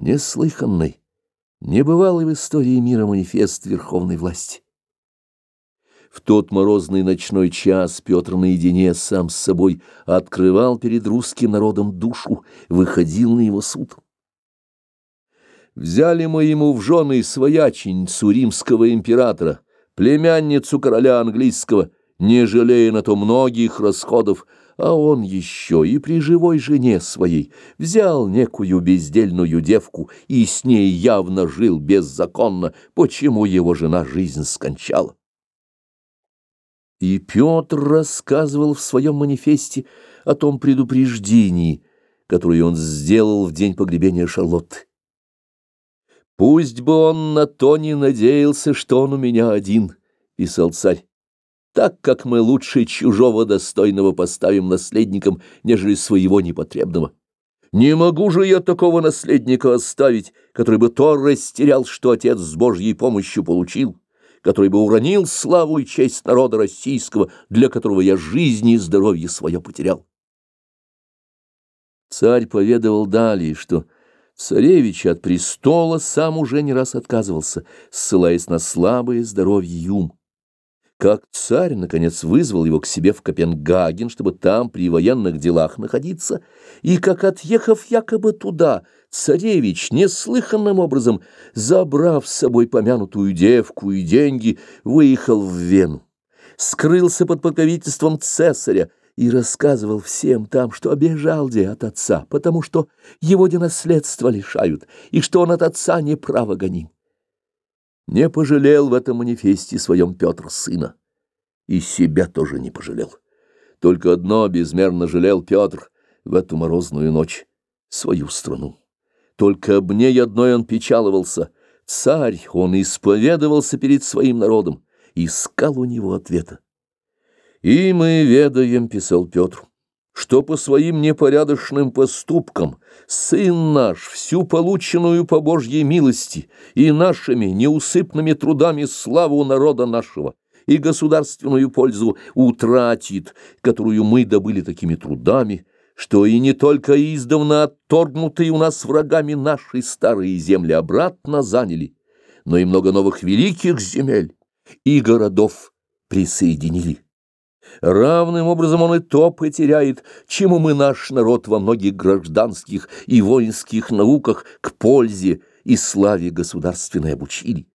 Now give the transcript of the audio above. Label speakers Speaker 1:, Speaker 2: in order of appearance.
Speaker 1: неслыханный, небывалый в истории мира манифест верховной власти. В тот морозный ночной час Петр наедине сам с собой открывал перед русским народом душу, выходил на его суд. Взяли мы ему в жены свояченицу римского императора, племянницу короля английского, не жалея на то многих расходов, а он еще и при живой жене своей взял некую бездельную девку и с ней явно жил беззаконно, почему его жена жизнь скончала. И Петр рассказывал в своем манифесте о том предупреждении, которое он сделал в день погребения Шарлотты. «Пусть бы он на то не надеялся, что он у меня один», — писал царь, «так как мы лучше чужого достойного поставим наследником, нежели своего непотребного. Не могу же я такого наследника оставить, который бы то растерял, что отец с Божьей помощью получил» который бы уронил славу и честь народа российского, для которого я жизни и здоровье свое потерял. Царь поведал далее, что царевич от престола сам уже не раз отказывался, ссылаясь на слабое здоровье ум как царь, наконец, вызвал его к себе в Копенгаген, чтобы там при военных делах находиться, и как, отъехав якобы туда, царевич, неслыханным образом, забрав с собой помянутую девку и деньги, выехал в Вену, скрылся под покровительством цесаря и рассказывал всем там, что обижал де от отца, потому что его де наследство лишают, и что он от отца неправо гоним. Не пожалел в этом манифесте своем Петр сына. И себя тоже не пожалел. Только одно безмерно жалел Петр в эту морозную ночь — свою страну. Только об ней одной он печаловался. Царь, он исповедовался перед своим народом, искал у него ответа. «И мы ведаем», — писал Петр, что по своим непорядочным поступкам сын наш всю полученную по Божьей милости и нашими неусыпными трудами славу народа нашего и государственную пользу утратит, которую мы добыли такими трудами, что и не только издавна отторгнутые у нас врагами наши старые земли обратно заняли, но и много новых великих земель и городов присоединили. Равным образом он и то потеряет, чему мы наш народ во многих гражданских и воинских науках к пользе и славе государственной обучили.